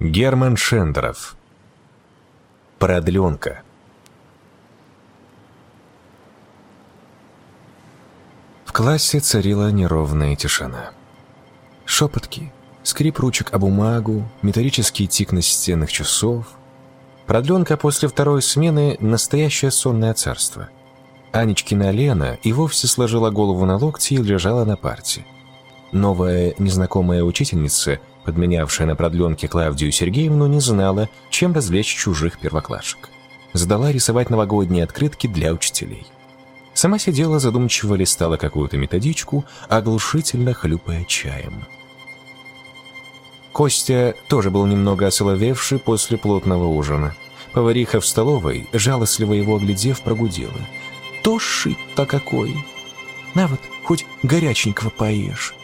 Герман Шендеров. Продленка. В классе царила неровная тишина. Шепотки, скрип ручек о бумагу, металлический тик настенных часов. Продленка после второй смены — настоящее сонное царство. Анечкина Лена и вовсе сложила голову на локти и лежала на парте. Новая незнакомая учительница — подменявшая на продленке Клавдию Сергеевну, не знала, чем развлечь чужих первоклашек. Задала рисовать новогодние открытки для учителей. Сама сидела, задумчиво листала какую-то методичку, оглушительно хлюпая чаем. Костя тоже был немного осоловевший после плотного ужина. Повариха в столовой, жалостливо его оглядев, прогудела. «То шит-то какой! На вот, хоть горяченького поешь!»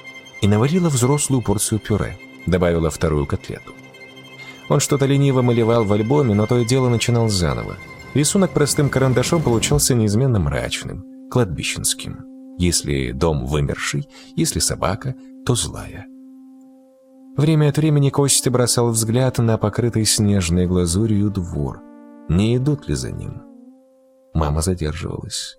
И наварила взрослую порцию пюре добавила вторую котлету. Он что-то лениво малевал в альбоме, но то и дело начинал заново. Рисунок простым карандашом получался неизменно мрачным, кладбищенским. Если дом вымерший, если собака, то злая. Время от времени Костя бросал взгляд на покрытый снежной глазурью двор. Не идут ли за ним? Мама задерживалась.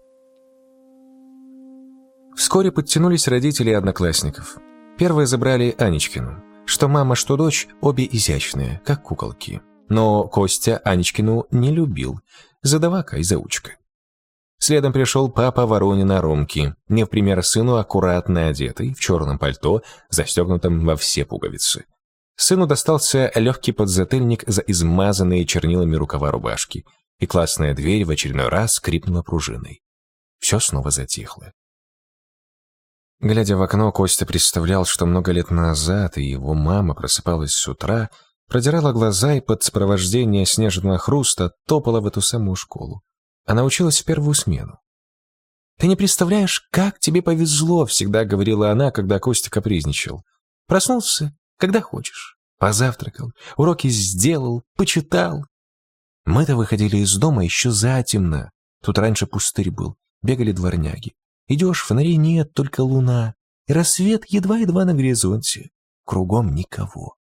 Вскоре подтянулись родители одноклассников. Первые забрали Анечкину. Что мама, что дочь обе изящные, как куколки. Но Костя Анечкину не любил, задавака и заучка. Следом пришел папа Воронина Ромки, не в пример сыну аккуратно одетый, в черном пальто, застегнутом во все пуговицы. Сыну достался легкий подзатыльник за измазанные чернилами рукава рубашки, и классная дверь в очередной раз скрипнула пружиной. Все снова затихло. Глядя в окно, Костя представлял, что много лет назад и его мама просыпалась с утра, продирала глаза и под сопровождение снежного хруста топала в эту самую школу. Она училась в первую смену. «Ты не представляешь, как тебе повезло», — всегда говорила она, когда Костя капризничал. «Проснулся, когда хочешь. Позавтракал, уроки сделал, почитал. Мы-то выходили из дома еще затемно. Тут раньше пустырь был, бегали дворняги. Идешь, фонарей нет, только луна. И рассвет едва-едва на горизонте. Кругом никого.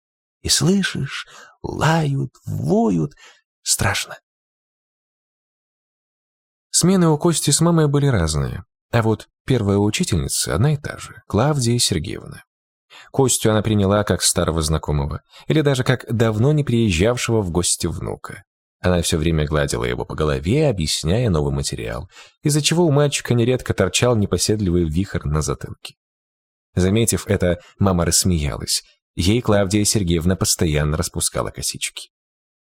И слышишь, лают, воют. Страшно. Смены у Кости с мамой были разные. А вот первая учительница одна и та же, Клавдия Сергеевна. Костю она приняла как старого знакомого, или даже как давно не приезжавшего в гости внука. Она все время гладила его по голове, объясняя новый материал, из-за чего у мальчика нередко торчал непоседливый вихрь на затылке. Заметив это, мама рассмеялась. Ей Клавдия Сергеевна постоянно распускала косички.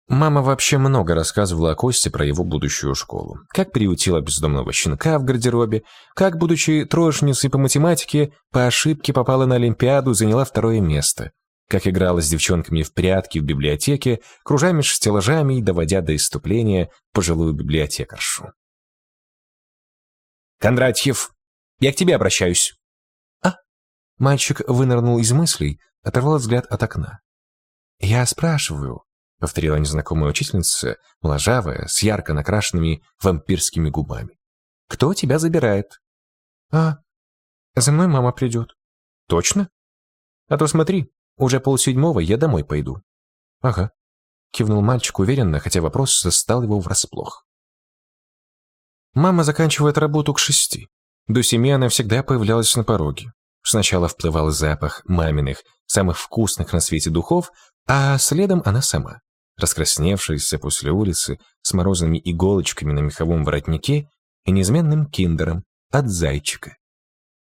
Мама вообще много рассказывала о Косте про его будущую школу. Как приютила бездомного щенка в гардеробе, как, будучи троечницей по математике, по ошибке попала на Олимпиаду и заняла второе место как играла с девчонками в прятки в библиотеке, кружа меж стеллажами и доводя до иступления пожилую библиотекаршу. «Кондратьев, я к тебе обращаюсь». «А?» Мальчик вынырнул из мыслей, оторвал взгляд от окна. «Я спрашиваю», — повторила незнакомая учительница, моложавая, с ярко накрашенными вампирскими губами. «Кто тебя забирает?» «А, за мной мама придет». «Точно? А то смотри, уже полседьмого я домой пойду». «Ага», — кивнул мальчик уверенно, хотя вопрос застал его врасплох. Мама заканчивает работу к шести. До семи она всегда появлялась на пороге. Сначала вплывал запах маминых, самых вкусных на свете духов, а следом она сама, раскрасневшаяся после улицы, с морозными иголочками на меховом воротнике и неизменным киндером от зайчика.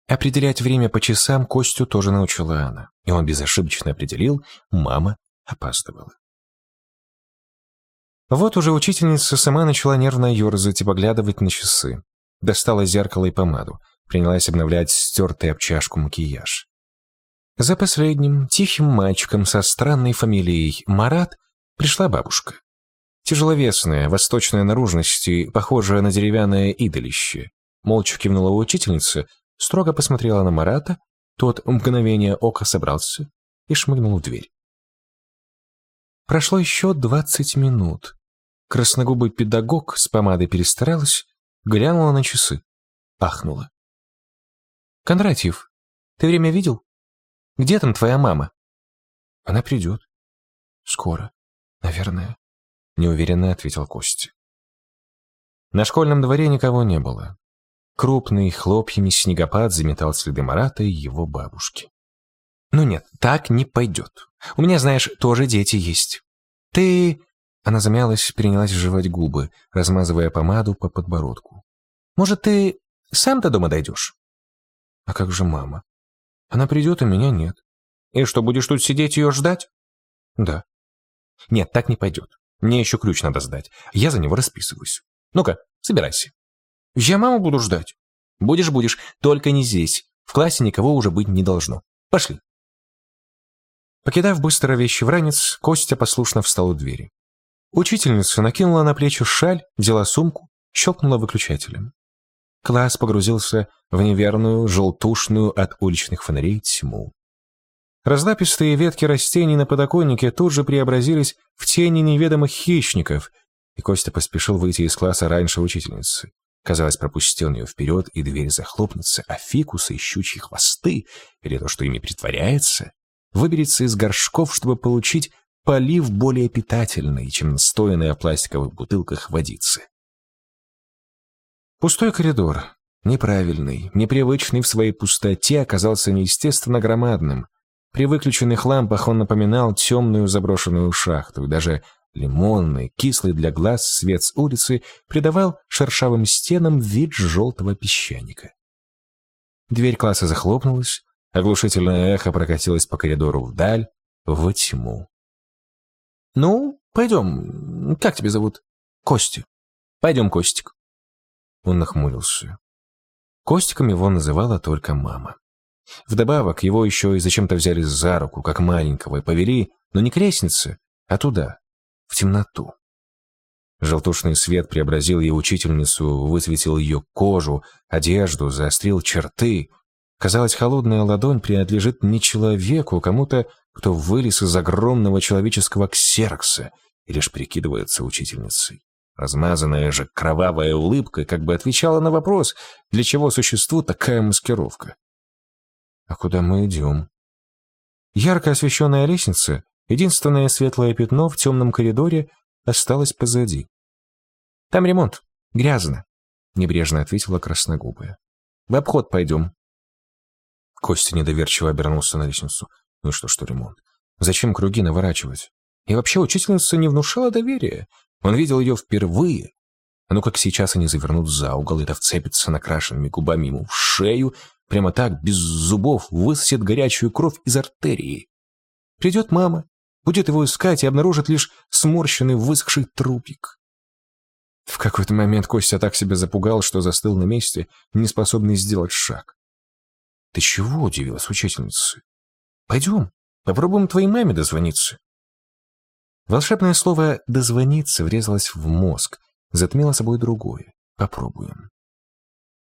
Определять время по часам Костю тоже научила она, и он безошибочно определил, мама опаздывала. Вот уже учительница сама начала нервно ерзать и поглядывать на часы. Достала зеркало и помаду, принялась обновлять стертый обчашку макияж. За последним, тихим мальчиком со странной фамилией Марат пришла бабушка. Тяжеловесная, восточная наружности, похожая на деревянное идолище. Молча кивнула учительница, строго посмотрела на Марата, тот мгновение ока собрался и шмыгнул в дверь. Прошло еще двадцать минут. Красногубый педагог с помадой перестаралась, глянула на часы, ахнула. «Кондратьев, ты время видел? Где там твоя мама?» «Она придет». Скоро, наверное, неуверенно ответил Костя. На школьном дворе никого не было. Крупный, хлопьями снегопад заметал следы Марата и его бабушки. «Ну нет, так не пойдет. У меня, знаешь, тоже дети есть. Ты...» Она замялась, принялась жевать губы, размазывая помаду по подбородку. «Может, ты сам до дома дойдешь?» «А как же мама? Она придет, а меня нет». «И что, будешь тут сидеть ее ждать?» «Да». «Нет, так не пойдет. Мне еще ключ надо сдать. Я за него расписываюсь. Ну-ка, собирайся». «Я маму буду ждать». «Будешь-будешь, только не здесь. В классе никого уже быть не должно. Пошли». Покидав быстро вещи в ранец, Костя послушно встал у двери. Учительница накинула на плечи шаль, взяла сумку, щелкнула выключателем. Класс погрузился в неверную, желтушную от уличных фонарей тьму. Разлапистые ветки растений на подоконнике тут же преобразились в тени неведомых хищников, и Костя поспешил выйти из класса раньше учительницы. Казалось, пропустил ее вперед, и дверь захлопнется, а фикусы и щучьи хвосты, или то, что ими притворяется, выберется из горшков, чтобы получить полив более питательный, чем настоянная в пластиковых бутылках водицы. Пустой коридор, неправильный, непривычный в своей пустоте, оказался неестественно громадным. При выключенных лампах он напоминал темную заброшенную шахту, и даже лимонный, кислый для глаз свет с улицы придавал шершавым стенам вид желтого песчаника. Дверь класса захлопнулась, оглушительное эхо прокатилось по коридору вдаль, во тьму. «Ну, пойдем. Как тебя зовут?» «Костя». «Пойдем, Костик». Он нахмурился. Костиком его называла только мама. Вдобавок, его еще и зачем-то взяли за руку, как маленького, и повели, но не к лестнице, а туда, в темноту. Желтушный свет преобразил ее учительницу, высветил ее кожу, одежду, заострил черты. Казалось, холодная ладонь принадлежит не человеку, а кому-то кто вылез из огромного человеческого ксерокса и лишь прикидывается учительницей. Размазанная же кровавая улыбка как бы отвечала на вопрос, для чего существует такая маскировка. «А куда мы идем?» Ярко освещенная лестница, единственное светлое пятно в темном коридоре, осталось позади. «Там ремонт. Грязно», — небрежно ответила красногубая. «В обход пойдем». Костя недоверчиво обернулся на лестницу. Ну что, что ремонт? Зачем круги наворачивать? И вообще учительница не внушала доверия. Он видел ее впервые. А ну как сейчас они завернут за угол, это вцепится накрашенными губами ему в шею, прямо так, без зубов, высосет горячую кровь из артерии. Придет мама, будет его искать и обнаружит лишь сморщенный высохший трупик. В какой-то момент Костя так себя запугал, что застыл на месте, не способный сделать шаг. «Ты чего?» — удивилась учительница. Пойдем, попробуем твоей маме дозвониться. Волшебное слово «дозвониться» врезалось в мозг, затмило собой другое. Попробуем.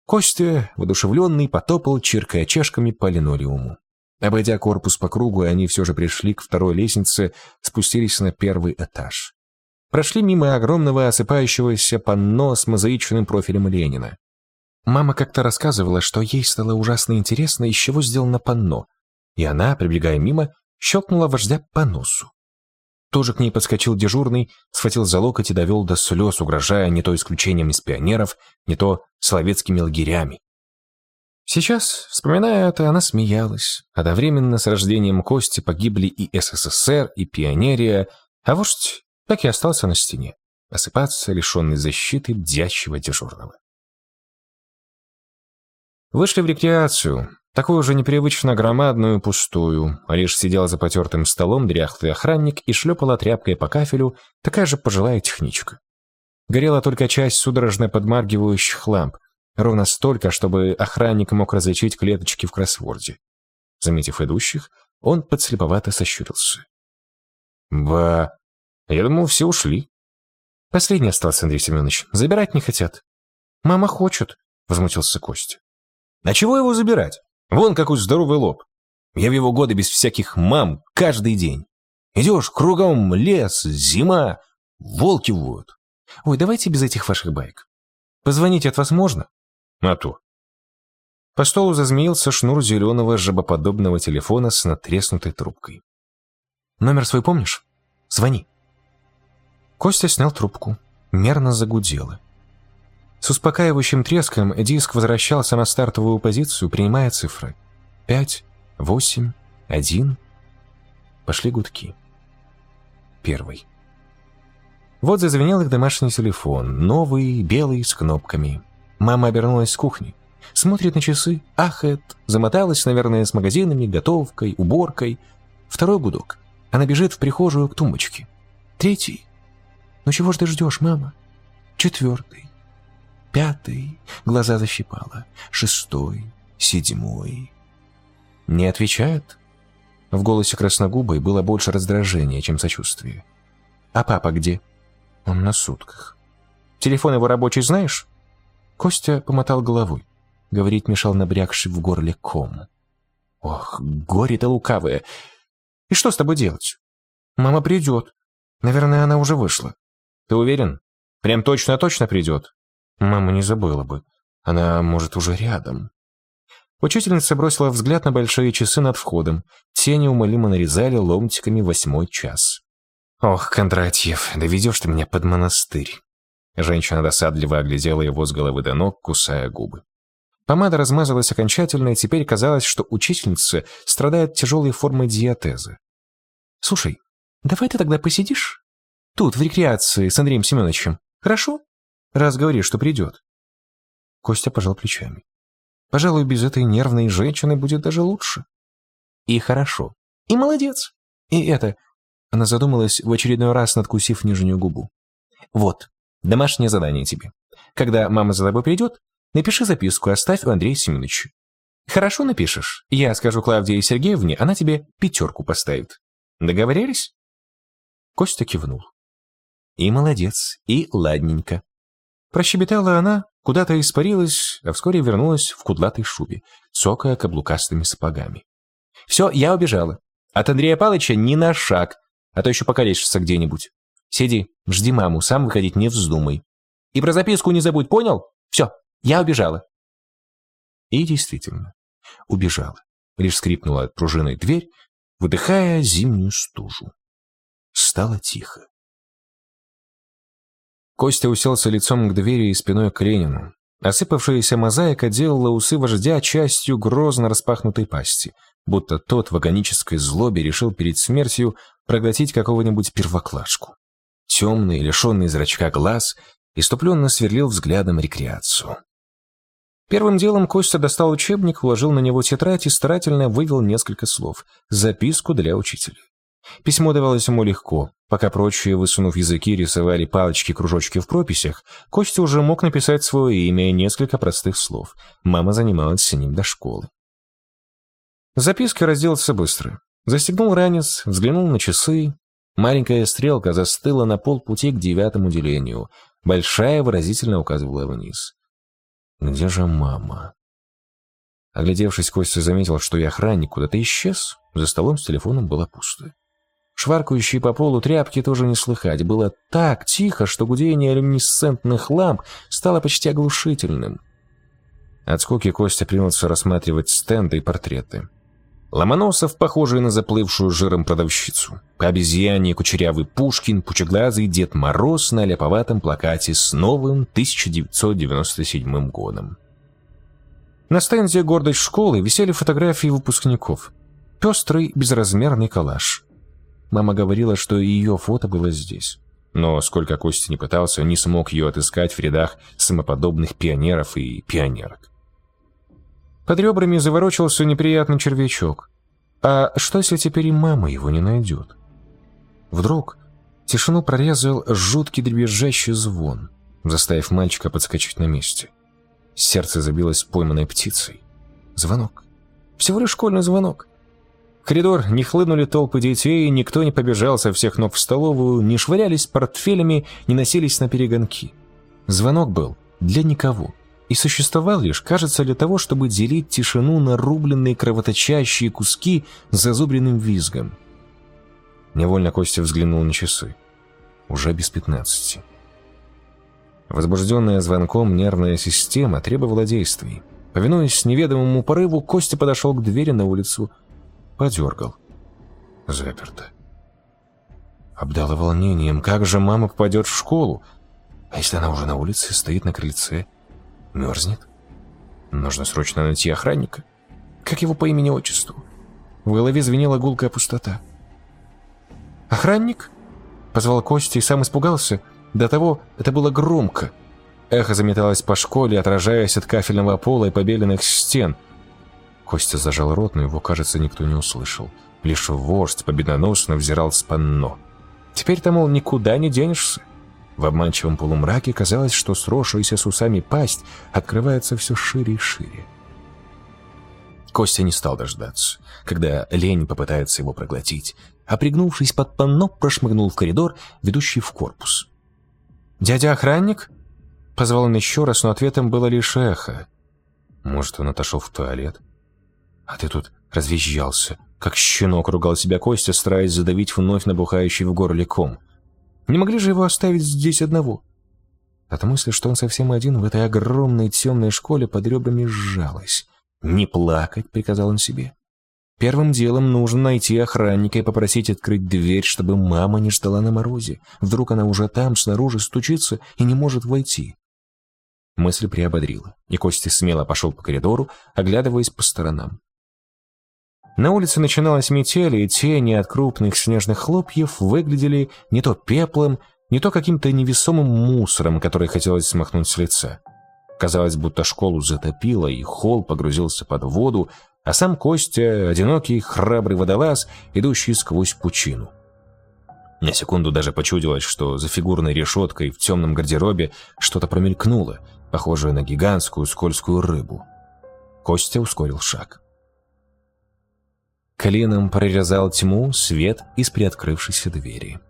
Костя, воодушевленный, потопал, чиркая чашками по линолеуму. Обойдя корпус по кругу, они все же пришли к второй лестнице, спустились на первый этаж. Прошли мимо огромного осыпающегося панно с мозаичным профилем Ленина. Мама как-то рассказывала, что ей стало ужасно интересно, из чего сделано панно, и она, прибегая мимо, щелкнула вождя по носу. Тоже к ней подскочил дежурный, схватил за локоть и довел до слез, угрожая не то исключением из пионеров, не то словецкими лагерями. Сейчас, вспоминая это, она смеялась. Одновременно с рождением Кости погибли и СССР, и пионерия, а вождь так и остался на стене, осыпаться, лишенный защиты бдящего дежурного. Вышли в рекреацию, Такую же непривычно громадную, пустую, а лишь сидел за потертым столом дряхлый охранник и шлепала тряпкой по кафелю такая же пожилая техничка. Горела только часть судорожно подмаргивающих ламп, ровно столько, чтобы охранник мог различить клеточки в кроссворде. Заметив идущих, он подслеповато сощурился. «Ба, я думал, все ушли». «Последний остался, Андрей Семенович. Забирать не хотят». «Мама хочет», — возмутился Костя. «А чего его забирать? Вон какой здоровый лоб. Я в его годы без всяких мам каждый день. Идешь, кругом лес, зима, волки воют. Ой, давайте без этих ваших байк. Позвонить от вас можно? А то. По столу зазмеился шнур зеленого жабоподобного телефона с натреснутой трубкой. «Номер свой помнишь?» Звони». Костя снял трубку. Мерно загудело. С успокаивающим треском диск возвращался на стартовую позицию, принимая цифры. Пять, восемь, один. Пошли гудки. Первый. Вот зазвенел их домашний телефон, новый, белый, с кнопками. Мама обернулась с кухни. Смотрит на часы, ахает, замоталась, наверное, с магазинами, готовкой, уборкой. Второй гудок. Она бежит в прихожую к тумбочке. Третий. Ну чего ж ты ждешь, мама? Четвертый. Пятый. Глаза защипала. Шестой. Седьмой. Не отвечает? В голосе красногубой было больше раздражения, чем сочувствия. А папа где? Он на сутках. Телефон его рабочий знаешь? Костя помотал головой. Говорить мешал набрякший в горле ком. Ох, горе-то лукавое. И что с тобой делать? Мама придет. Наверное, она уже вышла. Ты уверен? Прям точно-точно придет? Мама не забыла бы. Она, может, уже рядом. Учительница бросила взгляд на большие часы над входом. Те неумолимо нарезали ломтиками восьмой час. «Ох, Кондратьев, доведешь ты меня под монастырь!» Женщина досадливо оглядела его с головы до ног, кусая губы. Помада размазалась окончательно, и теперь казалось, что учительница страдает тяжелой формой диатеза. «Слушай, давай ты тогда посидишь? Тут, в рекреации, с Андреем Семеновичем. Хорошо? Раз говоришь, что придет». Костя пожал плечами. «Пожалуй, без этой нервной женщины будет даже лучше». «И хорошо. И молодец. И это, она задумалась, в очередной раз надкусив нижнюю губу. «Вот, домашнее задание тебе. Когда мама за тобой придет, напиши записку, оставь у Андрея Семеновича. Хорошо напишешь? Я скажу Клавдии Сергеевне, она тебе пятерку поставит. Договорились?» Костя кивнул. «И молодец, и ладненько». Прощебетала она, куда-то испарилась, а вскоре вернулась в кудлатой шубе, цокая каблукастыми сапогами. «Все, я убежала. От Андрея Палыча ни на шаг а то еще покалечишься где-нибудь. Сиди, жди маму, сам выходить не вздумай. И про записку не забудь, понял? Все, я убежала». И действительно, убежала. Лишь скрипнула от пружиной дверь, выдыхая зимнюю стужу. Стало тихо. Костя уселся лицом к двери и спиной к Ленину. Осыпавшаяся мозаика делала усы вождя частью грозно распахнутой пасти, будто тот в агонической злобе решил перед смертью проглотить какого-нибудь первоклашку. Темный, лишенный зрачка глаз, иступленно сверлил взглядом рекреацию. Первым делом Костя достал учебник, вложил на него тетрадь и старательно вывел несколько слов. Записку для учителя. Письмо давалось ему легко. Пока прочие, высунув языки, рисовали палочки-кружочки в прописях, Костя уже мог написать свое имя и несколько простых слов. Мама занималась с ним до школы. Записка разделался быстро. Застегнул ранец, взглянул на часы. Маленькая стрелка застыла на полпути к девятому делению. Большая выразительно указывала вниз. «Где же мама?» Оглядевшись, Костя заметил, что и охранник куда-то исчез. За столом с телефоном было пусто. Шваркающие по полу тряпки тоже не слыхать. Было так тихо, что гудение люминесцентных ламп стало почти оглушительным. От скуки Костя принялся рассматривать стенды и портреты. Ломоносов, похожий на заплывшую жиром продавщицу. По обезьяне кучерявый Пушкин, пучеглазый Дед Мороз на ляповатом плакате с новым 1997 годом. На стенде гордость школы висели фотографии выпускников. Пестрый, безразмерный коллаж. Мама говорила, что ее фото было здесь. Но сколько Костя не пытался, не смог ее отыскать в рядах самоподобных пионеров и пионерок. Под ребрами заворочился неприятный червячок. А что, если теперь и мама его не найдет? Вдруг тишину прорезал жуткий дребезжащий звон, заставив мальчика подскочить на месте. Сердце забилось пойманной птицей. Звонок. Всего лишь школьный звонок. В коридор не хлынули толпы детей, никто не побежал со всех ног в столовую, не швырялись портфелями, не носились на перегонки. Звонок был для никого и существовал лишь, кажется, для того, чтобы делить тишину на рубленные кровоточащие куски с зазубренным визгом. Невольно Костя взглянул на часы. Уже без пятнадцати. Возбужденная звонком нервная система требовала действий. Повинуясь неведомому порыву, Костя подошел к двери на улицу, подергал. Заперто. Обдало волнением. Как же мама попадет в школу? А если она уже на улице, стоит на крыльце, мерзнет? Нужно срочно найти охранника. Как его по имени-отчеству? В голове звенела гулкая пустота. «Охранник?» Позвал Костя и сам испугался. До того это было громко. Эхо заметалось по школе, отражаясь от кафельного пола и побеленных стен. Костя зажал рот, но его, кажется, никто не услышал. Лишь вождь победоносно взирал с панно. Теперь-то, мол, никуда не денешься. В обманчивом полумраке казалось, что сросшаяся с усами пасть открывается все шире и шире. Костя не стал дождаться, когда лень попытается его проглотить, а пригнувшись под панно, прошмыгнул в коридор, ведущий в корпус. «Дядя охранник?» Позвал он еще раз, но ответом было лишь эхо. Может, он отошел в туалет? А ты тут развизжался, как щенок ругал себя Костя, стараясь задавить вновь набухающий в горле ком. Не могли же его оставить здесь одного? От мысли, что он совсем один в этой огромной темной школе под ребрами сжалась. «Не плакать», — приказал он себе. Первым делом нужно найти охранника и попросить открыть дверь, чтобы мама не ждала на морозе. Вдруг она уже там, снаружи, стучится и не может войти. Мысль приободрила, и Костя смело пошел по коридору, оглядываясь по сторонам. На улице начиналась метель, и тени от крупных снежных хлопьев выглядели не то пеплом, не то каким-то невесомым мусором, который хотелось смахнуть с лица. Казалось, будто школу затопило, и холл погрузился под воду, а сам Костя — одинокий, храбрый водолаз, идущий сквозь пучину. На секунду даже почудилось, что за фигурной решеткой в темном гардеробе что-то промелькнуло, похожее на гигантскую скользкую рыбу. Костя ускорил шаг. Клином прорезал тьму свет из приоткрывшейся двери.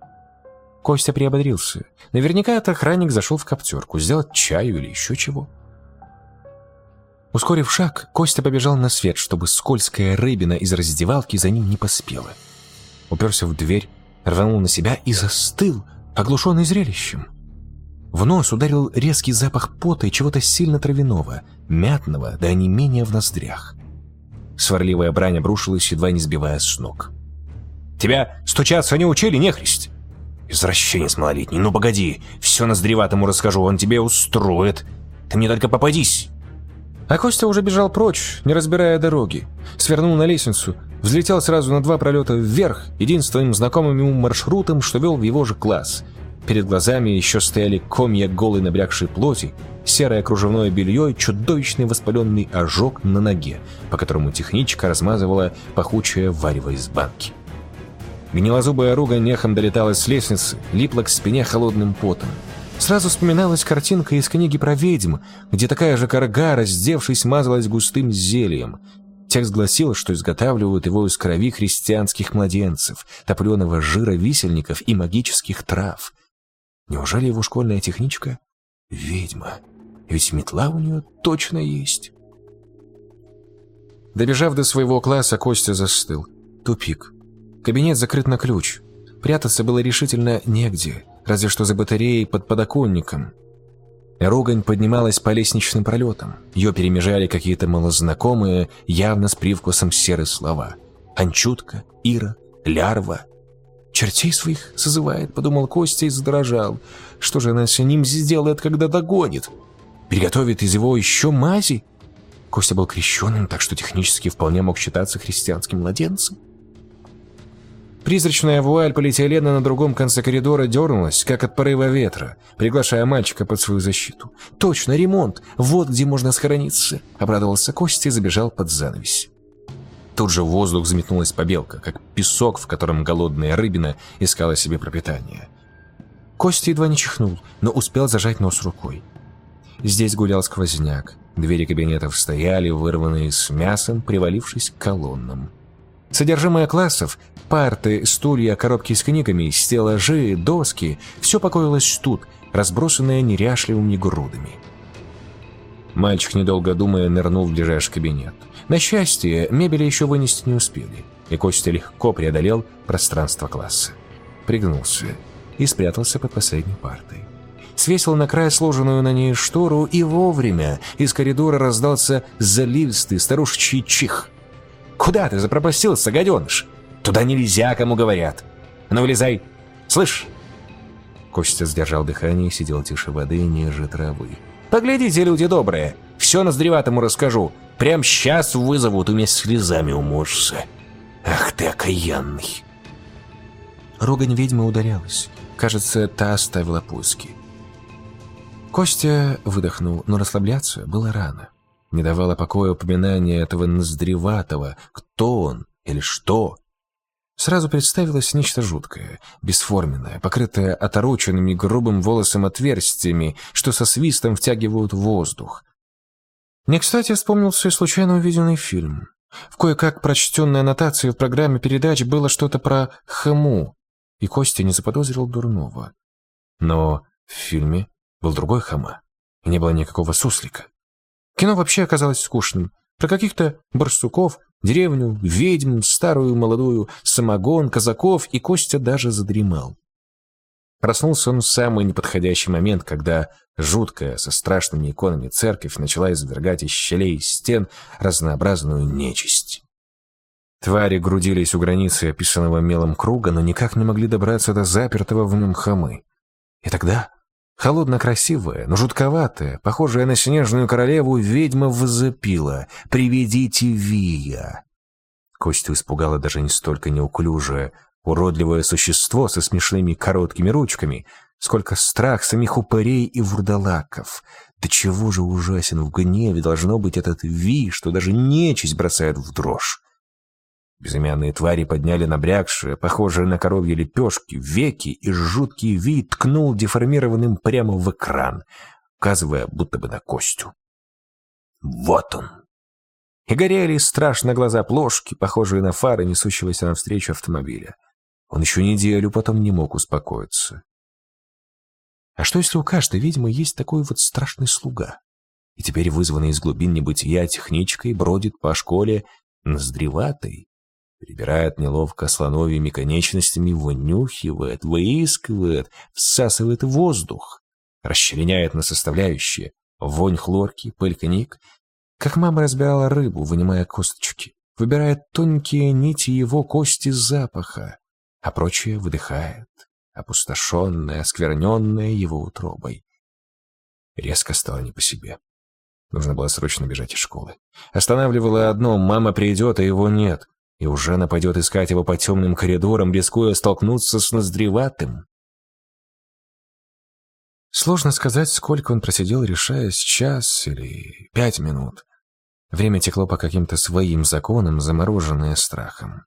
Костя приободрился. Наверняка этот охранник зашел в коптерку, сделать чаю или еще чего. Ускорив шаг, Костя побежал на свет, чтобы скользкая рыбина из раздевалки за ним не поспела. Уперся в дверь, рванул на себя и застыл, оглушенный зрелищем. В нос ударил резкий запах пота и чего-то сильно травяного, мятного, да не менее в ноздрях. Сварливая брань обрушилась, едва не сбивая с ног. «Тебя стучаться не учили, нехрист?» «Извращенец малолетний, ну погоди, все ноздреватому расскажу, он тебе устроит. Ты мне только попадись!» А Костя уже бежал прочь, не разбирая дороги. Свернул на лестницу, взлетел сразу на два пролета вверх, единственным знакомым ему маршрутом, что вел в его же класс. Перед глазами еще стояли комья голой набрякшей плоти, серое кружевное белье и чудовищный воспаленный ожог на ноге, по которому техничка размазывала пахучее варево из банки. Гнилозубая руга нехом долетала с лестницы, липла к спине холодным потом. Сразу вспоминалась картинка из книги про ведьм, где такая же корга, раздевшись, мазалась густым зельем. Текст гласил, что изготавливают его из крови христианских младенцев, топленого жира висельников и магических трав. Неужели его школьная техничка — ведьма? Ведь метла у нее точно есть. Добежав до своего класса, Костя застыл. Тупик. Кабинет закрыт на ключ. Прятаться было решительно негде разве что за батареей под подоконником. Ругань поднималась по лестничным пролетам. Ее перемежали какие-то малознакомые, явно с привкусом серы слова. «Анчутка», «Ира», «Лярва». «Чертей своих созывает», — подумал Костя и задрожал. «Что же она с ним сделает, когда догонит? Приготовит из его еще мази?» Костя был крещенным, так что технически вполне мог считаться христианским младенцем. Призрачная вуаль полиэтилена на другом конце коридора дернулась, как от порыва ветра, приглашая мальчика под свою защиту. «Точно, ремонт! Вот где можно схорониться!» — обрадовался Костя и забежал под занавесь. Тут же в воздух взметнулась побелка, как песок, в котором голодная рыбина искала себе пропитание. Костя едва не чихнул, но успел зажать нос рукой. Здесь гулял сквозняк. Двери кабинетов стояли, вырванные с мясом, привалившись к колоннам. Содержимое классов Парты, стулья, коробки с книгами, стеллажи, доски — все покоилось тут, разбросанное неряшливыми грудами. Мальчик, недолго думая, нырнул в ближайший кабинет. На счастье, мебели еще вынести не успели, и Костя легко преодолел пространство класса. Пригнулся и спрятался под последней партой. Свесил на край сложенную на ней штору, и вовремя из коридора раздался заливистый старушечий чих. «Куда ты запропастился, гаденыш?» Туда нельзя, кому говорят. Ну, вылезай. Слышь?» Костя сдержал дыхание и сидел тише воды, ниже травы. «Поглядите, люди добрые, все Ноздреватому расскажу. Прям сейчас вызовут, у меня слезами уможешься. Ах ты окаянный!» Ругань ведьмы ударялась. Кажется, та оставила поиски. Костя выдохнул, но расслабляться было рано. Не давало покоя упоминание этого Ноздреватого. Кто он или что? Сразу представилось нечто жуткое, бесформенное, покрытое отороченными грубым волосом отверстиями, что со свистом втягивают воздух. Не кстати вспомнился и случайно увиденный фильм. В кое-как прочтенной аннотации в программе передач было что-то про хому, и Костя не заподозрил дурного. Но в фильме был другой хама, и не было никакого суслика. Кино вообще оказалось скучным. Про каких-то барсуков, деревню, ведьм, старую, молодую, самогон, казаков, и Костя даже задремал. Проснулся он в самый неподходящий момент, когда жуткая, со страшными иконами церковь начала извергать из щелей стен разнообразную нечисть. Твари грудились у границы описанного мелом круга, но никак не могли добраться до запертого в нем хамы. И тогда холодно-красивая, но жутковатая, похожая на снежную королеву, ведьма возопила «Приведите Вия!». Костю испугало даже не столько неуклюжее, уродливое существо со смешными короткими ручками, сколько страх самих упырей и вурдалаков. Да чего же ужасен в гневе должно быть этот Ви, что даже нечисть бросает в дрожь. Безымянные твари подняли набрякшие, похожие на коровьи лепешки, веки, и жуткий вид ткнул деформированным прямо в экран, указывая будто бы на Костю. Вот он! И горели страшно глаза плошки, похожие на фары несущегося навстречу автомобиля. Он еще неделю потом не мог успокоиться. А что, если у каждой ведьмы есть такой вот страшный слуга? И теперь, вызванный из глубин небытия техничкой, бродит по школе ноздреватой, перебирает неловко слоновьими конечностями, вынюхивает, выискивает, всасывает воздух, расчленяет на составляющие, вонь хлорки, пыль книг, как мама разбирала рыбу, вынимая косточки, выбирает тонкие нити его кости запаха, а прочее выдыхает, опустошенное, оскверненное его утробой. Резко стало не по себе. Нужно было срочно бежать из школы. Останавливало одно — мама придет, а его нет и уже нападет искать его по темным коридорам, рискуя столкнуться с Ноздреватым. Сложно сказать, сколько он просидел, решаясь, час или пять минут. Время текло по каким-то своим законам, замороженное страхом.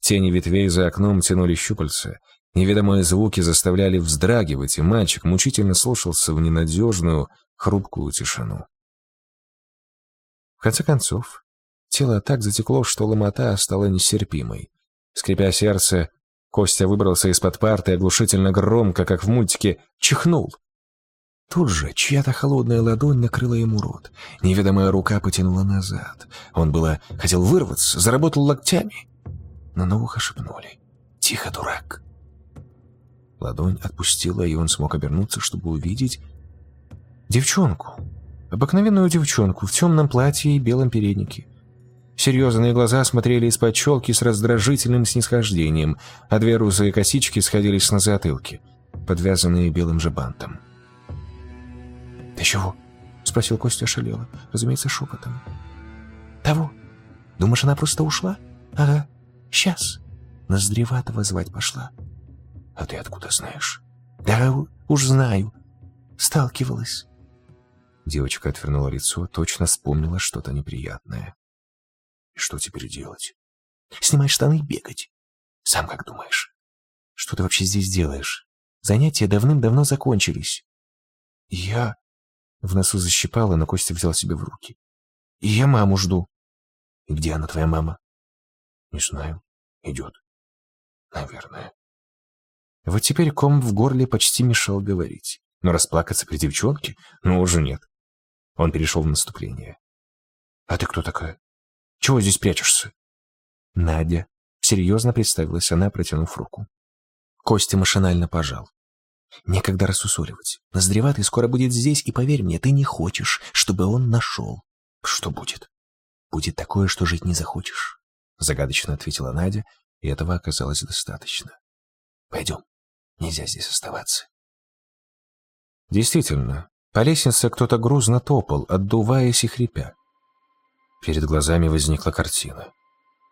Тени ветвей за окном тянули щупальца, неведомые звуки заставляли вздрагивать, и мальчик мучительно слушался в ненадежную, хрупкую тишину. В конце концов, Тело так затекло, что ломота стала нестерпимой. Скрипя сердце, Костя выбрался из-под парты и оглушительно громко, как в мультике, чихнул. Тут же чья-то холодная ладонь накрыла ему рот. Неведомая рука потянула назад. Он было хотел вырваться, заработал локтями. Но на ухо шепнули. «Тихо, дурак!» Ладонь отпустила, и он смог обернуться, чтобы увидеть девчонку. Обыкновенную девчонку в темном платье и белом переднике. Серьезные глаза смотрели из-под челки с раздражительным снисхождением, а две русые косички сходились на затылке, подвязанные белым же бантом. «Ты чего?» — спросил Костя шалело, разумеется, шепотом. «Того. Думаешь, она просто ушла? Ага. Сейчас. Ноздреватого звать пошла». «А ты откуда знаешь?» «Да уж знаю. Сталкивалась». Девочка отвернула лицо, точно вспомнила что-то неприятное. И что теперь делать? Снимай штаны и бегать. Сам как думаешь? Что ты вообще здесь делаешь? Занятия давным-давно закончились. Я... В носу защипало, но Костя взял себя в руки. И я маму жду. И где она, твоя мама? Не знаю. Идет. Наверное. Вот теперь ком в горле почти мешал говорить. Но расплакаться при девчонке? Ну, уже нет. Он перешел в наступление. «А ты кто такая?» Чего здесь прячешься?» «Надя», — серьезно представилась она, протянув руку. Костя машинально пожал. «Некогда рассусоливать. Наздреватый скоро будет здесь, и поверь мне, ты не хочешь, чтобы он нашел. Что будет?» «Будет такое, что жить не захочешь», — загадочно ответила Надя, и этого оказалось достаточно. «Пойдем. Нельзя здесь оставаться. Действительно, по лестнице кто-то грузно топал, отдуваясь и хрипя. Перед глазами возникла картина.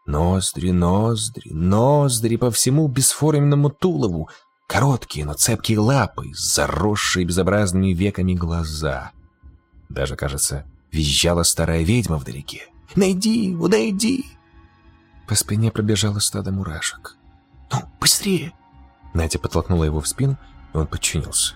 Ноздри, ноздри, ноздри по всему бесформенному тулову, короткие, но цепкие лапы, заросшие безобразными веками глаза. Даже, кажется, визжала старая ведьма вдалеке. «Найди его, найди!» По спине пробежало стадо мурашек. «Ну, быстрее!» Надя подтолкнула его в спину, и он подчинился.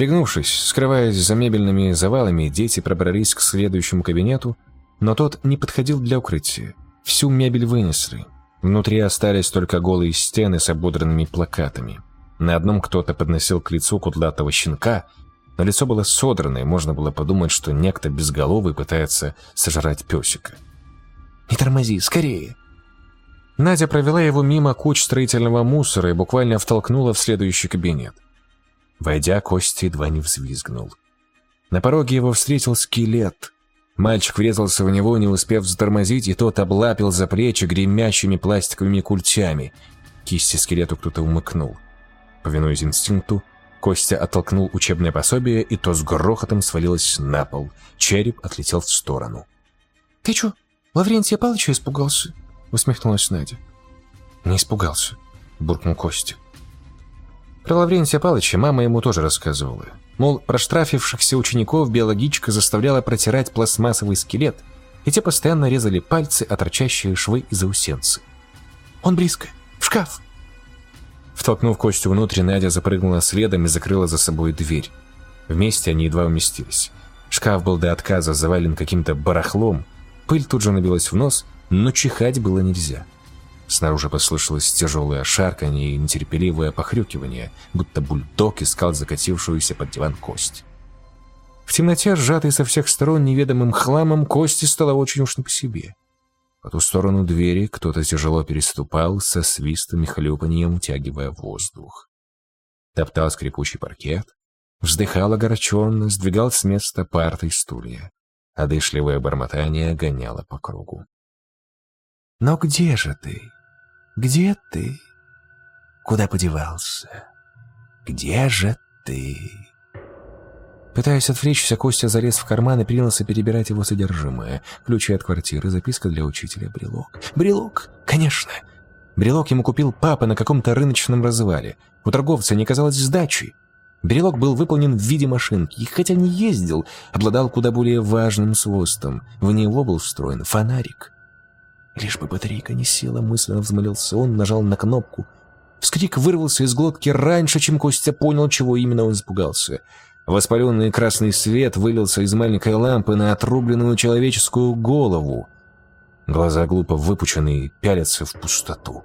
Пригнувшись, скрываясь за мебельными завалами, дети пробрались к следующему кабинету, но тот не подходил для укрытия. Всю мебель вынесли. Внутри остались только голые стены с ободранными плакатами. На одном кто-то подносил к лицу кудлатого щенка, но лицо было содранное, можно было подумать, что некто безголовый пытается сожрать песика. «Не тормози, скорее!» Надя провела его мимо куч строительного мусора и буквально втолкнула в следующий кабинет. Войдя, Костя едва не взвизгнул. На пороге его встретил скелет. Мальчик врезался в него, не успев затормозить, и тот облапил за плечи гремящими пластиковыми культями. Кисти скелету кто-то умыкнул. Повинуясь инстинкту, Костя оттолкнул учебное пособие, и то с грохотом свалилось на пол. Череп отлетел в сторону. «Ты чё, Лаврентия Павловича испугался?» — усмехнулась Надя. «Не испугался», — буркнул Костя. Про Лаврентия Павловича мама ему тоже рассказывала. Мол, проштрафившихся учеников биологичка заставляла протирать пластмассовый скелет, и те постоянно резали пальцы, а торчащие швы и заусенцы. «Он близко! В шкаф!» Втолкнув Костю внутрь, Надя запрыгнула следом и закрыла за собой дверь. Вместе они едва уместились. Шкаф был до отказа завален каким-то барахлом, пыль тут же набилась в нос, но чихать было нельзя. Снаружи послышалось тяжелое шарканье и нетерпеливое похрюкивание, будто бульдог искал закатившуюся под диван кость. В темноте, сжатой со всех сторон неведомым хламом, кости стало очень уж не по себе. По ту сторону двери кто-то тяжело переступал, со свистом и хлюпаньем утягивая воздух. Топтал скрипучий паркет, вздыхал огорченно, сдвигал с места парты и стулья. Одышливое бормотание гоняло по кругу. «Но где же ты? Где ты? Куда подевался? Где же ты?» Пытаясь отвлечься, Костя залез в карман и принялся перебирать его содержимое. Ключи от квартиры, записка для учителя, брелок. Брелок! Конечно! Брелок ему купил папа на каком-то рыночном развале. У торговца не казалось сдачи. Брелок был выполнен в виде машинки, и хотя не ездил, обладал куда более важным свойством. В него был встроен фонарик. Лишь бы батарейка не села, мысленно взмолился он, нажал на кнопку. Вскрик вырвался из глотки раньше, чем Костя понял, чего именно он испугался. Воспаленный красный свет вылился из маленькой лампы на отрубленную человеческую голову. Глаза глупо выпученные пялятся в пустоту,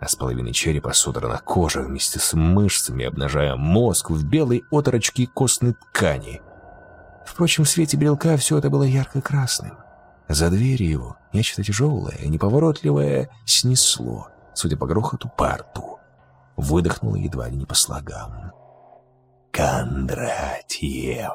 а с половины черепа содрана кожа вместе с мышцами, обнажая мозг в белой оторочке костной ткани. Впрочем, в свете белка все это было ярко-красным. За дверью его нечто тяжелое, неповоротливое снесло, судя по грохоту, парту. Выдохнуло едва ли не по слогам. «Кондратьев!»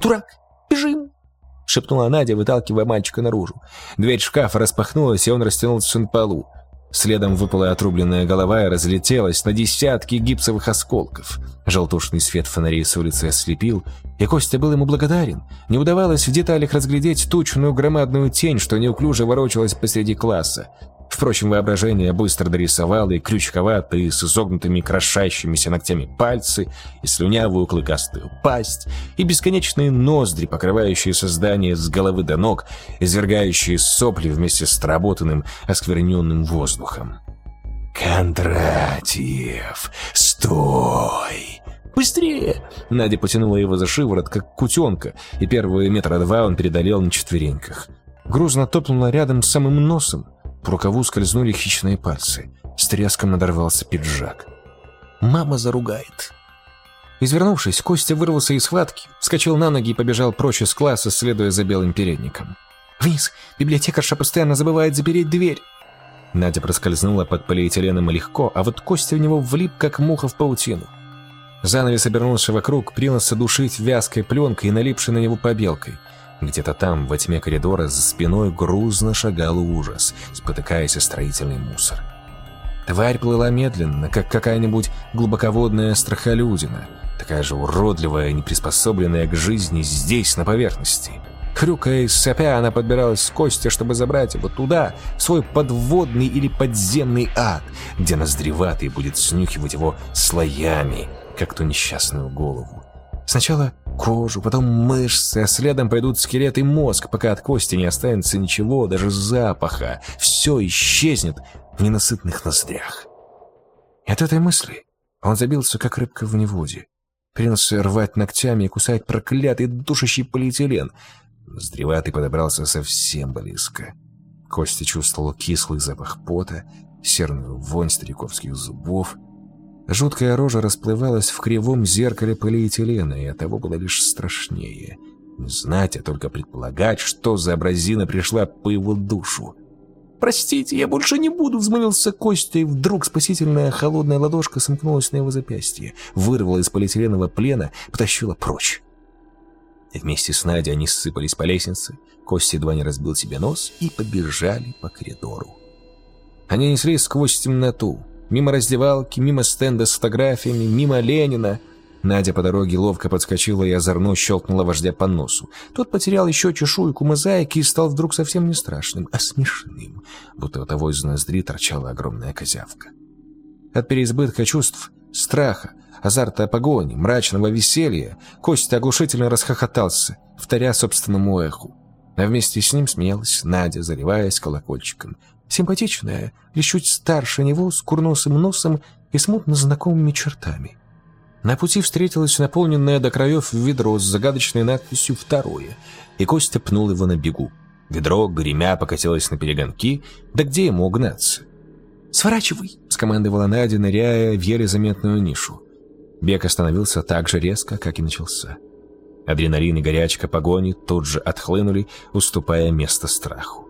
«Дурак! Бежим!» — шепнула Надя, выталкивая мальчика наружу. Дверь шкафа распахнулась, и он растянулся на полу. Следом выпала отрубленная голова и разлетелась на десятки гипсовых осколков. Желтушный свет фонарей с улицы ослепил, и Костя был ему благодарен. Не удавалось в деталях разглядеть тучную громадную тень, что неуклюже ворочалась посреди класса. Впрочем, воображение быстро дорисовало и крючковатые с изогнутыми крошащимися ногтями пальцы, и слюнявую клыкастую пасть, и бесконечные ноздри, покрывающие создание с головы до ног, извергающие сопли вместе с отработанным, оскверненным воздухом. «Кондратьев, стой!» «Быстрее!» Надя потянула его за шиворот, как кутенка, и первые метра два он преодолел на четвереньках. Грузно топнула рядом с самым носом. По рукаву скользнули хищные пальцы. С треском надорвался пиджак. «Мама заругает». Извернувшись, Костя вырвался из схватки, вскочил на ноги и побежал прочь из класса, следуя за белым передником. «Вниз! Библиотекарша постоянно забывает запереть дверь!» Надя проскользнула под полиэтиленом легко, а вот Костя в него влип, как муха в паутину. Занавес обернулся вокруг, принялся душить вязкой пленкой и налипшей на него побелкой. Где-то там, во тьме коридора, за спиной грузно шагал ужас, спотыкаясь о строительный мусор. Тварь плыла медленно, как какая-нибудь глубоководная страхолюдина, такая же уродливая, неприспособленная к жизни здесь, на поверхности. Хрюкая и сопя, она подбиралась к Косте, чтобы забрать его туда, в свой подводный или подземный ад, где ноздреватый будет снюхивать его слоями, как ту несчастную голову. Сначала кожу, потом мышцы, а следом пойдут скелет и мозг, пока от кости не останется ничего, даже запаха. Все исчезнет в ненасытных ноздрях. И от этой мысли он забился, как рыбка в неводе. Принялся рвать ногтями и кусать проклятый душащий полиэтилен. Ноздреватый подобрался совсем близко. Костя чувствовал кислый запах пота, серную вонь стариковских зубов. Жуткая рожа расплывалась в кривом зеркале полиэтилена, и от того было лишь страшнее. Не знать, а только предполагать, что за образина пришла по его душу. «Простите, я больше не буду!» — взмолился Костя, и вдруг спасительная холодная ладошка сомкнулась на его запястье, вырвала из полиэтиленового плена, потащила прочь. И вместе с Надей они ссыпались по лестнице, Костя едва не разбил себе нос и побежали по коридору. Они неслись сквозь темноту, мимо раздевалки, мимо стенда с фотографиями, мимо Ленина — Надя по дороге ловко подскочила и озорно щелкнула вождя по носу. Тот потерял еще чешуйку мозаики и стал вдруг совсем не страшным, а смешным, будто у того из ноздри торчала огромная козявка. От переизбытка чувств, страха, азарта погони, мрачного веселья Костя оглушительно расхохотался, вторя собственному эху. А вместе с ним смеялась Надя, заливаясь колокольчиком. Симпатичная, лишь чуть старше него, с курносым носом и смутно знакомыми чертами. На пути встретилось наполненное до краев ведро с загадочной надписью «Второе», и Костя пнул его на бегу. Ведро, гремя, покатилось на перегонки, да где ему угнаться? «Сворачивай!» — скомандовала Надя, ныряя в еле заметную нишу. Бег остановился так же резко, как и начался. Адреналин и горячка погони тут же отхлынули, уступая место страху.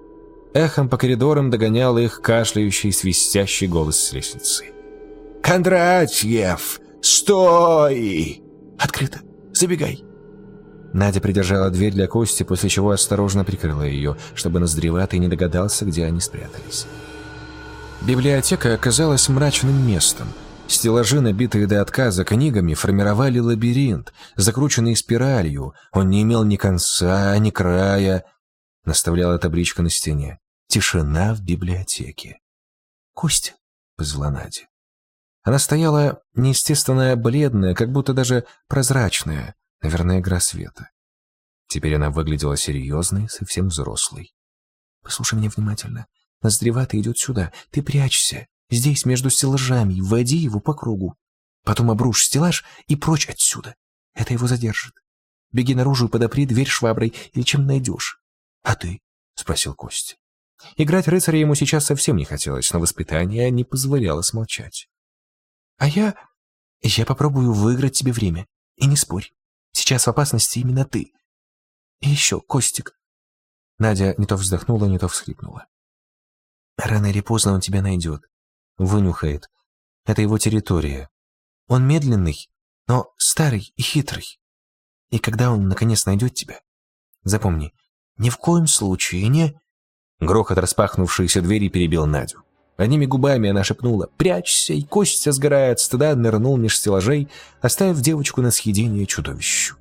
Эхом по коридорам догонял их кашляющий, свистящий голос с лестницы. «Кондратьев!» «Стой!» «Открыто! Забегай!» Надя придержала дверь для Кости, после чего осторожно прикрыла ее, чтобы Ноздреватый не догадался, где они спрятались. Библиотека оказалась мрачным местом. Стеллажи, набитые до отказа книгами, формировали лабиринт, закрученный спиралью. Он не имел ни конца, ни края. Наставляла табличка на стене. «Тишина в библиотеке». «Костя», — позвала Надя. Она стояла неестественно бледная, как будто даже прозрачная, наверное, игра света. Теперь она выглядела серьезной, совсем взрослой. «Послушай меня внимательно. Ноздреватый идет сюда. Ты прячься. Здесь, между стеллажами. Вводи его по кругу. Потом обрушь стеллаж и прочь отсюда. Это его задержит. Беги наружу и подопри дверь шваброй или чем найдешь. А ты?» — спросил Костя. Играть рыцаря ему сейчас совсем не хотелось, но воспитание не позволяло смолчать. А я... Я попробую выиграть тебе время. И не спорь. Сейчас в опасности именно ты. И еще, Костик. Надя не то вздохнула, не то всхлипнула. Рано или поздно он тебя найдет. Вынюхает. Это его территория. Он медленный, но старый и хитрый. И когда он наконец найдет тебя, запомни, ни в коем случае не... Грохот распахнувшейся двери перебил Надю. Одними губами она шепнула «Прячься!» и Костя, сгорая от стыда, нырнул меж стеллажей, оставив девочку на съедение чудовищу.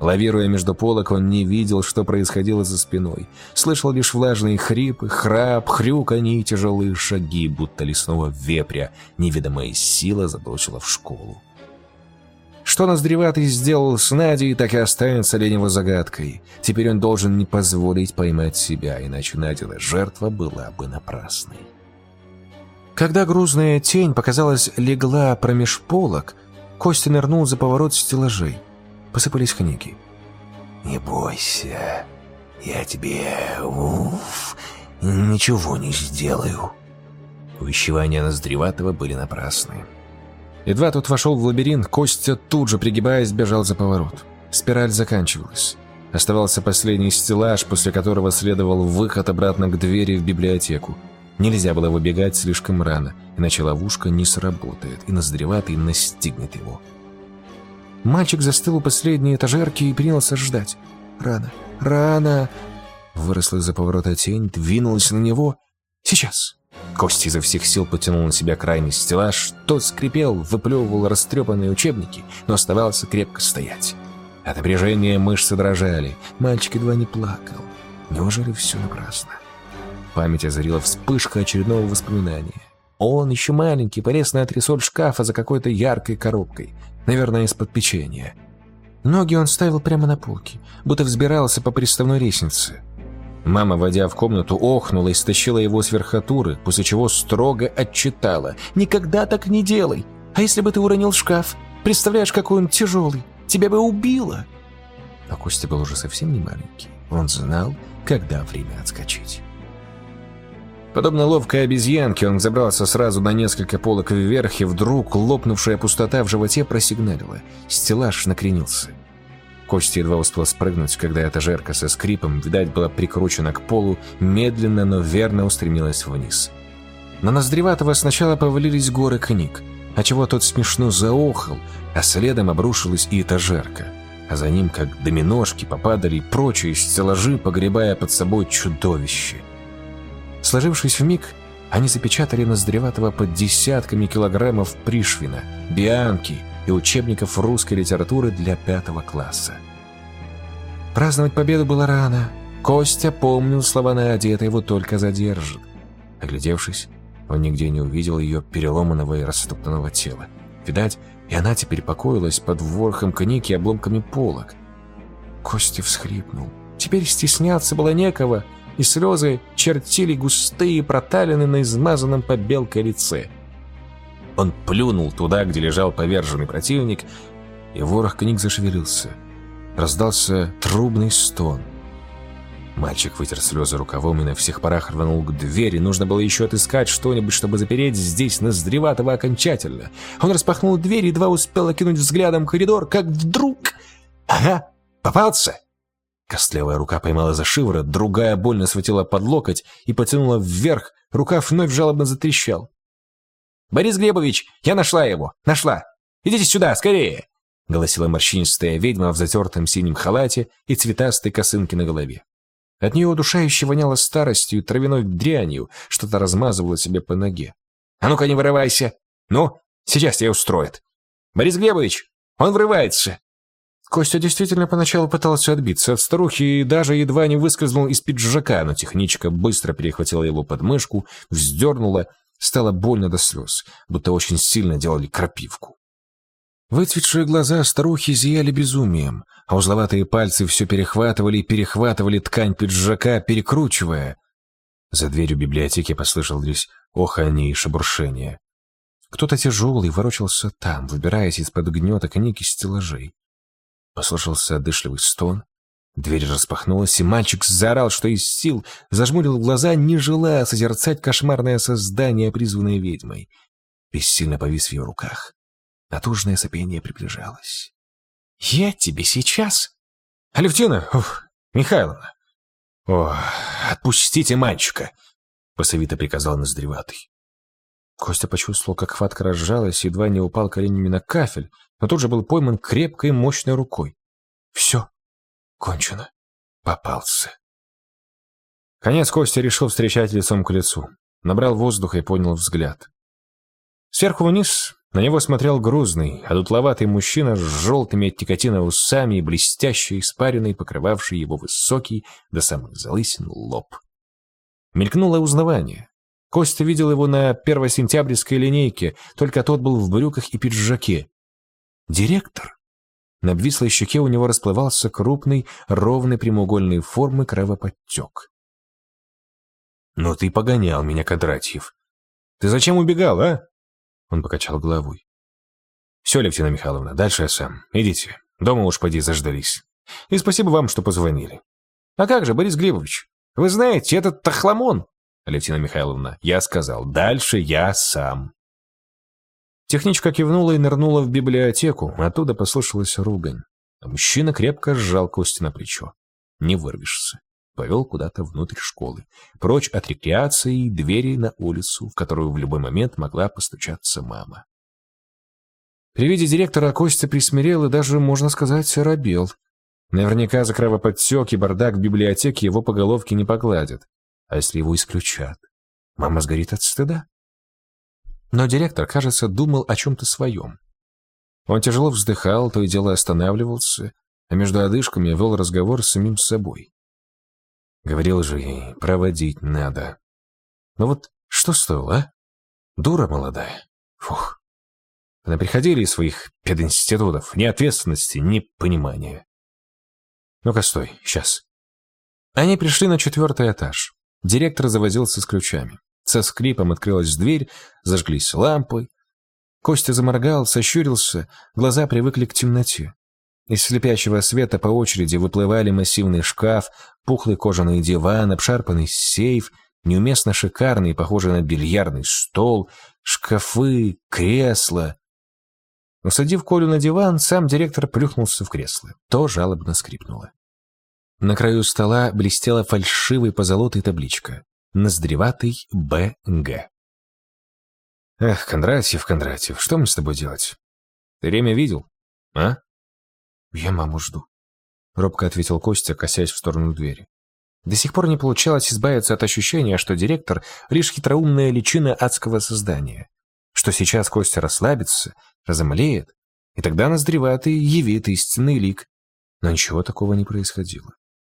Лавируя между полок, он не видел, что происходило за спиной. Слышал лишь влажные хрипы, храп, хрюканье и тяжелые шаги, будто лесного вепря неведомая сила забросила в школу. Что Ноздреватый сделал с Надей, так и останется него загадкой. Теперь он должен не позволить поймать себя, иначе Надина жертва была бы напрасной. Когда грузная тень, показалась, легла промеж полок, Костя нырнул за поворот стеллажей. Посыпались книги. «Не бойся, я тебе, уф, ничего не сделаю». Увещевания Ноздреватого были напрасны. Едва тот вошел в лабиринт, Костя тут же, пригибаясь, бежал за поворот. Спираль заканчивалась. Оставался последний стеллаж, после которого следовал выход обратно к двери в библиотеку. Нельзя было выбегать слишком рано, иначе ловушка не сработает, и ноздреватый настигнет его. Мальчик застыл у последней этажерки и принялся ждать. «Рано! Рано!» Выросла из-за поворота тень, двинулась на него. «Сейчас!» Костя изо всех сил потянул на себя крайний стеллаж, тот скрипел, выплевывал растрепанные учебники, но оставался крепко стоять. От напряжения мышцы дрожали, мальчик едва не плакал. Неужели все напрасно? Память озарила вспышка очередного воспоминания. Он, еще маленький, полез на отрисоль шкафа за какой-то яркой коробкой, наверное, из-под печенья. Ноги он ставил прямо на полке, будто взбирался по приставной лестнице. Мама, войдя в комнату, охнула и стащила его с верхотуры, после чего строго отчитала. «Никогда так не делай! А если бы ты уронил шкаф? Представляешь, какой он тяжелый! Тебя бы убило!» А Костя был уже совсем не маленький. Он знал, когда время отскочить. Подобно ловкой обезьянке, он забрался сразу на несколько полок вверх, и вдруг лопнувшая пустота в животе просигналила. Стеллаж накренился. Костя едва успел спрыгнуть, когда этажерка со скрипом, видать, была прикручена к полу, медленно, но верно устремилась вниз. На Ноздреватого сначала повалились горы книг, отчего тот смешно заохал, а следом обрушилась и этажерка. А за ним, как доминошки, попадали прочие стеллажи, погребая под собой чудовище. Сложившись в миг, они запечатали Ноздреватого под десятками килограммов пришвина, бианки — и учебников русской литературы для пятого класса. Праздновать победу было рано. Костя помнил слова Нади, это его только задержит. Оглядевшись, он нигде не увидел ее переломанного и растоптанного тела. Видать, и она теперь покоилась под ворохом книг и обломками полок. Костя всхрипнул. Теперь стесняться было некого, и слезы чертили густые проталины на измазанном побелкой лице. Он плюнул туда, где лежал поверженный противник, и ворох книг зашевелился. Раздался трубный стон. Мальчик вытер слезы рукавом и на всех парах рванул к двери. Нужно было еще отыскать что-нибудь, чтобы запереть здесь Ноздреватого окончательно. Он распахнул дверь, едва успел окинуть взглядом коридор, как вдруг... Ага, попался! Костлявая рука поймала за шиворот, другая больно схватила под локоть и потянула вверх, рукав вновь жалобно затрещал. «Борис Глебович, я нашла его! Нашла! Идите сюда, скорее!» — голосила морщинистая ведьма в затертом синем халате и цветастой косынке на голове. От нее удушающе воняло старостью и травяной дрянью, что-то размазывало себе по ноге. «А ну-ка не вырывайся! Ну, сейчас тебя устроят! Борис Глебович, он врывается!» Костя действительно поначалу пытался отбиться от старухи и даже едва не выскользнул из пиджака, но техничка быстро перехватила его подмышку, вздернула Стало больно до слез, будто очень сильно делали крапивку. Выцветшие глаза старухи зияли безумием, а узловатые пальцы все перехватывали и перехватывали ткань пиджака, перекручивая. За дверью библиотеки послышалось оханье и шебуршение. Кто-то тяжелый ворочался там, выбираясь из-под гнета книг и стеллажей. Послышался одышливый стон, Дверь распахнулась, и мальчик заорал, что из сил, зажмурил глаза, не желая созерцать кошмарное создание, призванное ведьмой. Бессильно повис в ее руках. Натужное сопение приближалось. «Я тебе сейчас...» «Алевтина! Ух, Михайловна!» «О, отпустите мальчика!» — посовито приказал Ноздреватый. Костя почувствовал, как хватка разжалась, едва не упал коленями на кафель, но тут же был пойман крепкой мощной рукой. «Все!» Кончено. Попался. Конец Костя решил встречать лицом к лицу. Набрал воздуха и поднял взгляд. Сверху вниз на него смотрел грузный, одутловатый мужчина с желтыми от никотина усами и блестящей испариной, покрывавший его высокий до самых залысин лоб. Мелькнуло узнавание. Костя видел его на первосентябрьской линейке, только тот был в брюках и пиджаке. Директор? На обвислой щеке у него расплывался крупный, ровной прямоугольной формы кровоподтек. «Ну ты погонял меня, Кондратьев. Ты зачем убегал, а?» Он покачал головой. «Все, Левтина Михайловна, дальше я сам. Идите. Дома уж поди заждались. И спасибо вам, что позвонили. А как же, Борис Глебович? Вы знаете, этот Тахламон...» Левтина Михайловна, я сказал, дальше я сам. Техничка кивнула и нырнула в библиотеку, оттуда послышалась ругань. А мужчина крепко сжал Кости на плечо. Не вырвешься. Повел куда-то внутрь школы, прочь от рекреации и двери на улицу, в которую в любой момент могла постучаться мама. При виде директора Костя присмирел и даже, можно сказать, робел. Наверняка за кровоподтек и бардак в библиотеке его по головке не погладят. А если его исключат? Мама сгорит от стыда. Но директор, кажется, думал о чем-то своем. Он тяжело вздыхал, то и дело останавливался, а между одышками вел разговор с самим собой. Говорил же ей, проводить надо. Но вот что стоило, а? Дура молодая. Фух. Она приходили из своих пединститутов. Ни ответственности, ни понимания. Ну-ка, стой, сейчас. Они пришли на четвертый этаж. Директор завозился с ключами. Со скрипом открылась дверь, зажглись лампы. Костя заморгал, сощурился, глаза привыкли к темноте. Из слепящего света по очереди выплывали массивный шкаф, пухлый кожаный диван, обшарпанный сейф, неуместно шикарный, похожий на бильярдный стол, шкафы, кресла. Усадив Колю на диван, сам директор плюхнулся в кресло. То жалобно скрипнуло. На краю стола блестела фальшивой позолотой табличка «Ноздреватый Б.Г». «Эх, Кондратьев, Кондратьев, что мне с тобой делать? Ты время видел, а?» «Я маму жду», — робко ответил Костя, косясь в сторону двери. До сих пор не получалось избавиться от ощущения, что директор — лишь хитроумная личина адского создания. Что сейчас Костя расслабится, разомлеет, и тогда наздреватый явит истинный лик. Но ничего такого не происходило.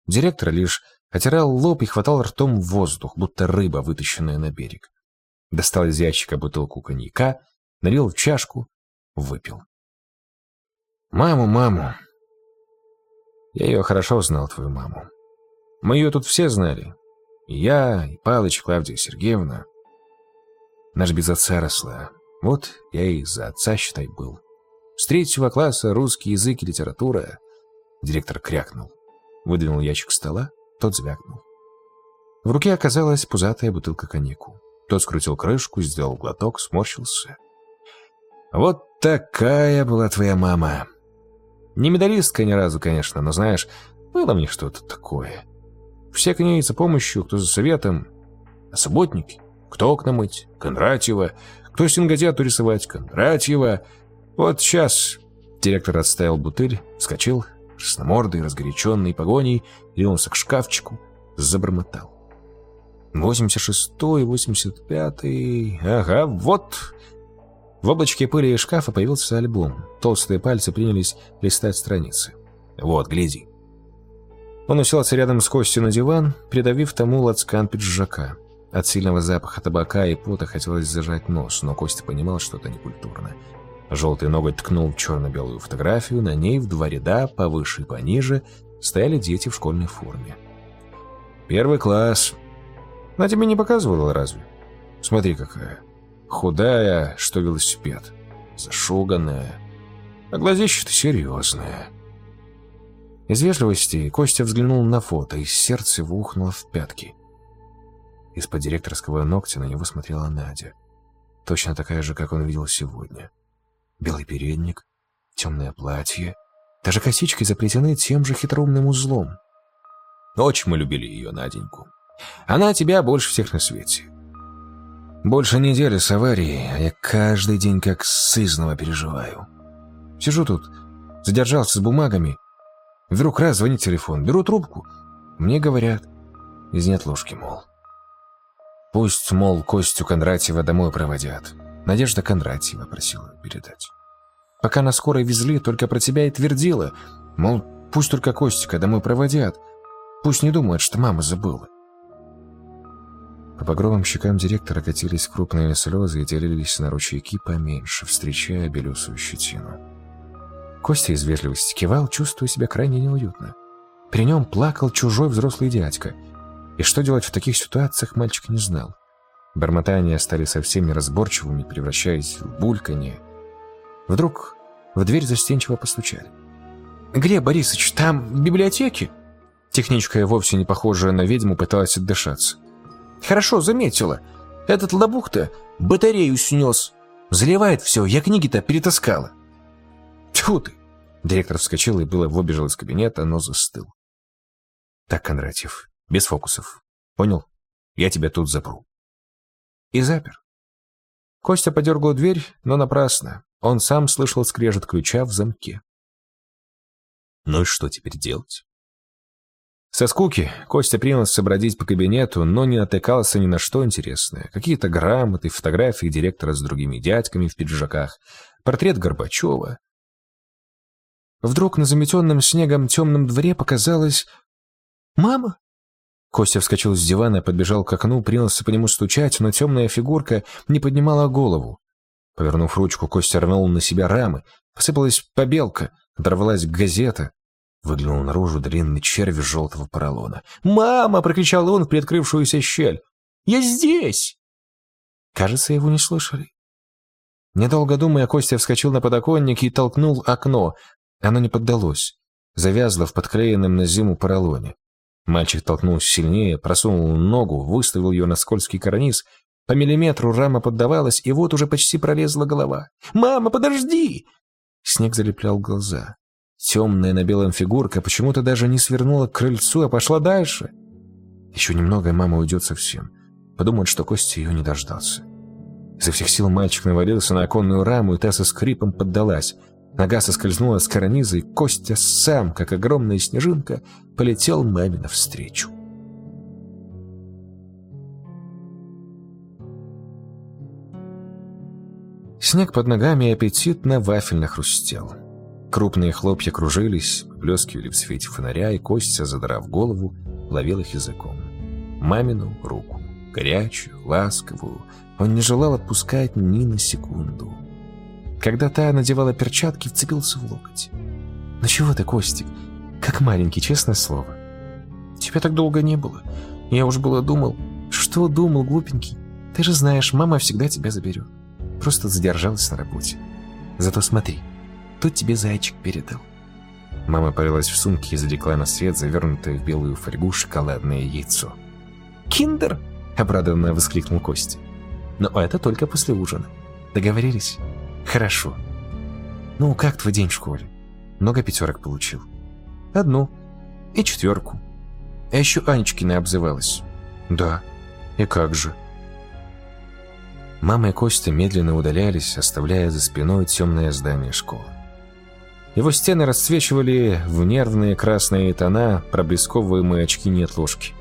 Директор лишь отирал лоб и хватал ртом воздух, будто рыба, вытащенная на берег. Достал из ящика бутылку коньяка, налил в чашку, выпил. «Маму, маму!» Я ее хорошо знал, твою маму. Мы ее тут все знали. И я, и Палыч, Клавдия Сергеевна. Наш без отца росла. Вот я и за отца, считай, был. С третьего класса русский язык и литература. Директор крякнул. Выдвинул ящик стола, тот звякнул. В руке оказалась пузатая бутылка коньяку. Тот скрутил крышку, сделал глоток, сморщился. «Вот такая была твоя мама!» Не медалистка ни разу, конечно, но, знаешь, было мне что-то такое. Все к ней за помощью, кто за советом. А субботники? Кто окна мыть? Кондратьева. Кто сингазету рисовать? Кондратьева. Вот сейчас... Директор отставил бутыль, вскочил, красномордый, разгоряченный погоней, ринулся к шкафчику, забормотал. 86-й, 85-й... Ага, вот... В облачке пыли и шкафа появился альбом. Толстые пальцы принялись листать страницы. «Вот, гляди». Он уселся рядом с Костей на диван, придавив тому лацкан пиджака. От сильного запаха табака и пота хотелось зажать нос, но Костя понимал, что это некультурно. Желтый ноготь ткнул черно-белую фотографию, на ней в два ряда, повыше и пониже, стояли дети в школьной форме. «Первый класс. На тебе не показывала разве? Смотри какая. Худая, что велосипед. Зашуганная. А глазище-то серьезное. Из вежливости Костя взглянул на фото, и сердце его ухнуло в пятки. Из-под директорского ногтя на него смотрела Надя. Точно такая же, как он видел сегодня. Белый передник, темное платье, даже косички заплетены тем же хитроумным узлом. Очень мы любили ее, Наденьку. Она тебя больше всех на свете. Больше недели с аварией, а я каждый день как сызного переживаю. Сижу тут, задержался с бумагами. Вдруг раз звонит телефон, беру трубку. Мне говорят, из неотложки, мол. Пусть, мол, Костю Кондратьева домой проводят. Надежда Кондратьева просила передать. Пока на скорой везли, только про тебя и твердила. Мол, пусть только Костика домой проводят. Пусть не думают, что мама забыла. По багровым щекам директора катились крупные слезы и делились на ручейки поменьше, встречая белесую щетину. Костя из вежливости кивал, чувствуя себя крайне неуютно. При нем плакал чужой взрослый дядька. И что делать в таких ситуациях, мальчик не знал. Бормотания стали совсем неразборчивыми, превращаясь в бульканье. Вдруг в дверь застенчиво постучали. «Глеб Борисович, там в библиотеке?» Техничка, вовсе не похожая на ведьму, пыталась отдышаться. Хорошо заметила. Этот лобух-то батарею снес. Заливает все, я книги-то перетаскала. Тьфу ты! Директор вскочил и было выбежал из кабинета, но застыл. Так, Кондратьев, без фокусов. Понял? Я тебя тут запру. И запер. Костя подергал дверь, но напрасно. Он сам слышал скрежет ключа в замке. Ну и что теперь делать? Со скуки Костя принялся бродить по кабинету, но не натыкался ни на что интересное. Какие-то грамоты, фотографии директора с другими дядьками в пиджаках, портрет Горбачева. Вдруг на заметенном снегом темном дворе показалось... «Мама!» Костя вскочил с дивана, подбежал к окну, принялся по нему стучать, но темная фигурка не поднимала голову. Повернув ручку, Костя рванул на себя рамы. Посыпалась побелка, оторвалась газета. Выглянул наружу длинный червь желтого поролона. «Мама!» — прокричал он в приоткрывшуюся щель. «Я здесь!» Кажется, его не слышали. Недолго думая, Костя вскочил на подоконник и толкнул окно. Оно не поддалось. Завязло в подклеенном на зиму поролоне. Мальчик толкнулся сильнее, просунул ногу, выставил ее на скользкий карниз. По миллиметру рама поддавалась, и вот уже почти пролезла голова. «Мама, подожди!» Снег залеплял глаза. Темная на белом фигурка почему-то даже не свернула к крыльцу, а пошла дальше. Еще немного, и мама уйдет совсем. Подумает, что Костя ее не дождался. Изо всех сил мальчик навалился на оконную раму, и та со скрипом поддалась. Нога соскользнула с карниза, и Костя сам, как огромная снежинка, полетел маме навстречу. Снег под ногами аппетитно вафельно хрустел. Крупные хлопья кружились, поблескивали в свете фонаря, и Костя, задрав голову, ловил их языком. Мамину руку, горячую, ласковую, он не желал отпускать ни на секунду. Когда та надевала перчатки, вцепился в локоть. «Ну чего ты, Костик? Как маленький, честное слово. Тебя так долго не было. Я уж было думал...» «Что думал, глупенький? Ты же знаешь, мама всегда тебя заберет. Просто задержалась на работе. Зато смотри, Тут тебе зайчик передал». Мама порылась в сумке и извлекла на свет завернутое в белую фольгу шоколадное яйцо. «Киндер!» — обрадованно воскликнул Костя. «Но это только после ужина. Договорились?» «Хорошо. Ну, как твой день в школе? Много пятерок получил?» «Одну. И четверку. А еще Анечкина обзывалась». «Да. И как же?» Мама и Костя медленно удалялись, оставляя за спиной темное здание школы. Его стены расцвечивали в нервные красные тона проблесковываемые очки неотложки.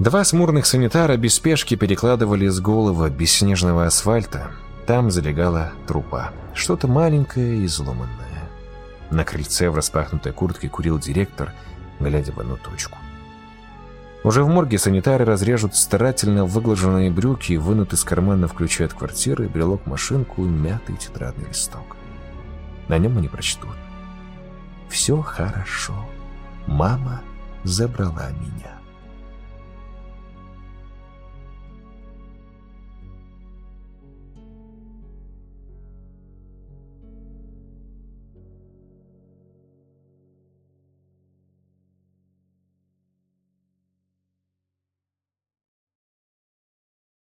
Два смурных санитара без спешки перекладывали с голого бесснежного асфальта. Там залегала трупа. Что-то маленькое и изломанное. На крыльце в распахнутой куртке курил директор, глядя в одну точку. Уже в морге санитары разрежут старательно выглаженные брюки и вынут из кармана ключи от квартиры, брелок-машинку и мятый тетрадный листок. На нем они прочтут. Все хорошо. Мама забрала меня.